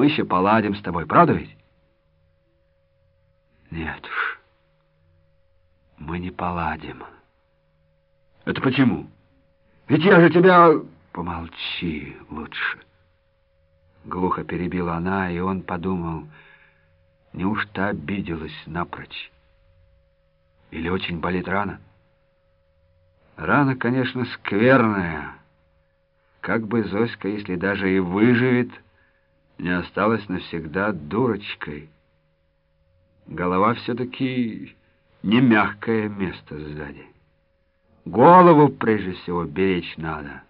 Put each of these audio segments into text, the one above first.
Мы еще поладим с тобой, правда ведь? Нет уж, мы не поладим. Это почему? Ведь я же тебя... Помолчи лучше. Глухо перебила она, и он подумал, неужто обиделась напрочь? Или очень болит рана? Рана, конечно, скверная. Как бы Зоська, если даже и выживет, не осталась навсегда дурочкой. Голова все-таки не мягкое место сзади. Голову, прежде всего, беречь надо.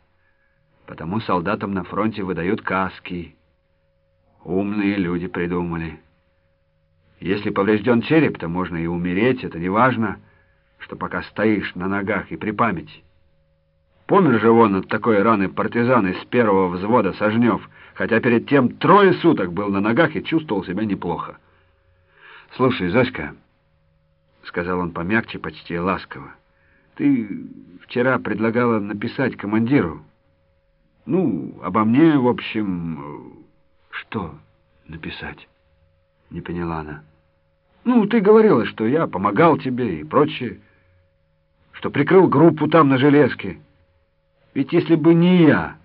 Потому солдатам на фронте выдают каски. Умные люди придумали. Если поврежден череп, то можно и умереть, это не важно, что пока стоишь на ногах и при памяти. Помер же вон от такой раны партизан из первого взвода Сожнев, хотя перед тем трое суток был на ногах и чувствовал себя неплохо. «Слушай, Зоська», — сказал он помягче, почти ласково, — «ты вчера предлагала написать командиру. Ну, обо мне, в общем...» «Что написать?» — не поняла она. «Ну, ты говорила, что я помогал тебе и прочее, что прикрыл группу там на железке. Ведь если бы не я,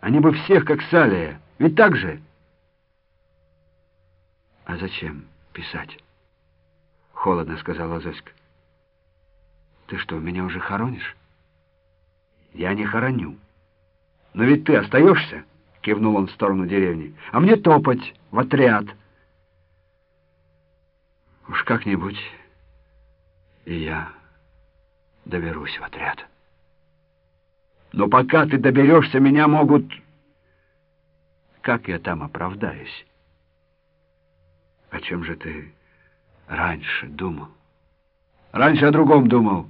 они бы всех как Салия. Ведь так же?» «А зачем писать?» — холодно сказала Зоська. «Ты что, меня уже хоронишь?» «Я не хороню. Но ведь ты остаешься?» — кивнул он в сторону деревни. «А мне топать в отряд». Уж как-нибудь и я доберусь в отряд. Но пока ты доберешься, меня могут... Как я там оправдаюсь? О чем же ты раньше думал? Раньше о другом думал.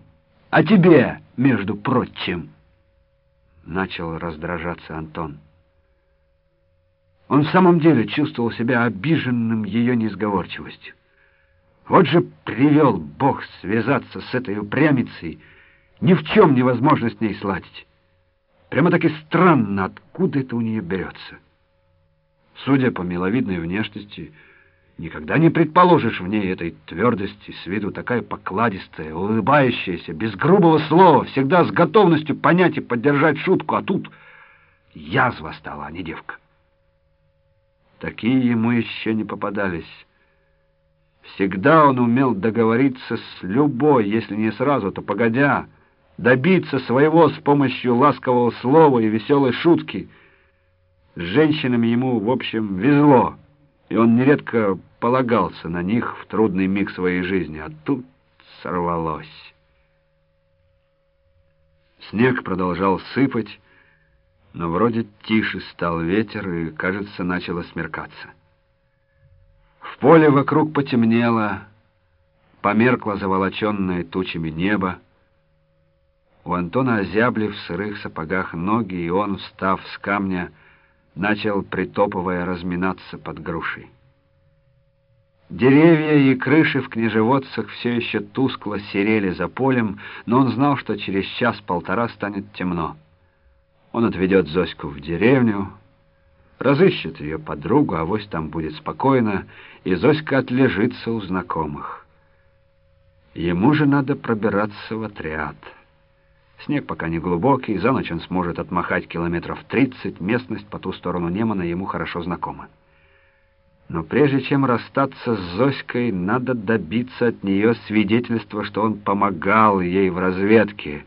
О тебе, между прочим. Начал раздражаться Антон. Он в самом деле чувствовал себя обиженным ее несговорчивостью. Вот же привел Бог связаться с этой упрямицей, ни в чем невозможно с ней сладить. Прямо-таки странно, откуда это у нее берется. Судя по миловидной внешности, никогда не предположишь в ней этой твердости, с виду такая покладистая, улыбающаяся, без грубого слова, всегда с готовностью понять и поддержать шутку, а тут язва стала, а не девка. Такие ему еще не попадались. Всегда он умел договориться с любой, если не сразу, то погодя, добиться своего с помощью ласкового слова и веселой шутки. С женщинами ему, в общем, везло, и он нередко полагался на них в трудный миг своей жизни, а тут сорвалось. Снег продолжал сыпать, но вроде тише стал ветер, и, кажется, начало смеркаться. В поле вокруг потемнело, померкло заволоченное тучами небо. У Антона озябли в сырых сапогах ноги, и он, встав с камня, начал, притопывая, разминаться под грушей. Деревья и крыши в княжеводцах все еще тускло серели за полем, но он знал, что через час-полтора станет темно. Он отведет Зоську в деревню, разыщет ее подругу, а вось там будет спокойно, и Зоська отлежится у знакомых. Ему же надо пробираться в отряд. Снег пока не глубокий, за ночь он сможет отмахать километров тридцать, местность по ту сторону Немана ему хорошо знакома. Но прежде чем расстаться с Зоськой, надо добиться от нее свидетельства, что он помогал ей в разведке,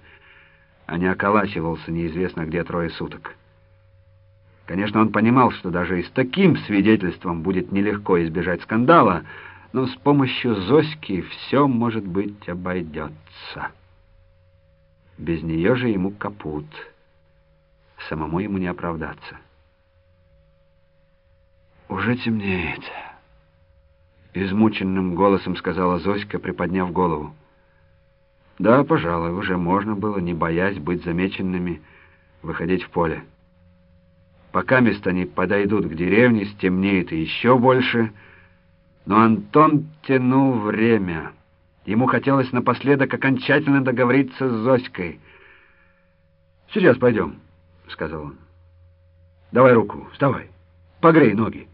а не околачивался неизвестно где трое суток. Конечно, он понимал, что даже и с таким свидетельством будет нелегко избежать скандала, но с помощью Зоськи все, может быть, обойдется. Без нее же ему капут. Самому ему не оправдаться. «Уже темнеет», — измученным голосом сказала Зоська, приподняв голову. «Да, пожалуй, уже можно было, не боясь быть замеченными, выходить в поле». Пока мест они подойдут к деревне, стемнеет и еще больше. Но Антон тянул время. Ему хотелось напоследок окончательно договориться с Зоськой. «Сейчас пойдем», — сказал он. «Давай руку, вставай, погрей ноги».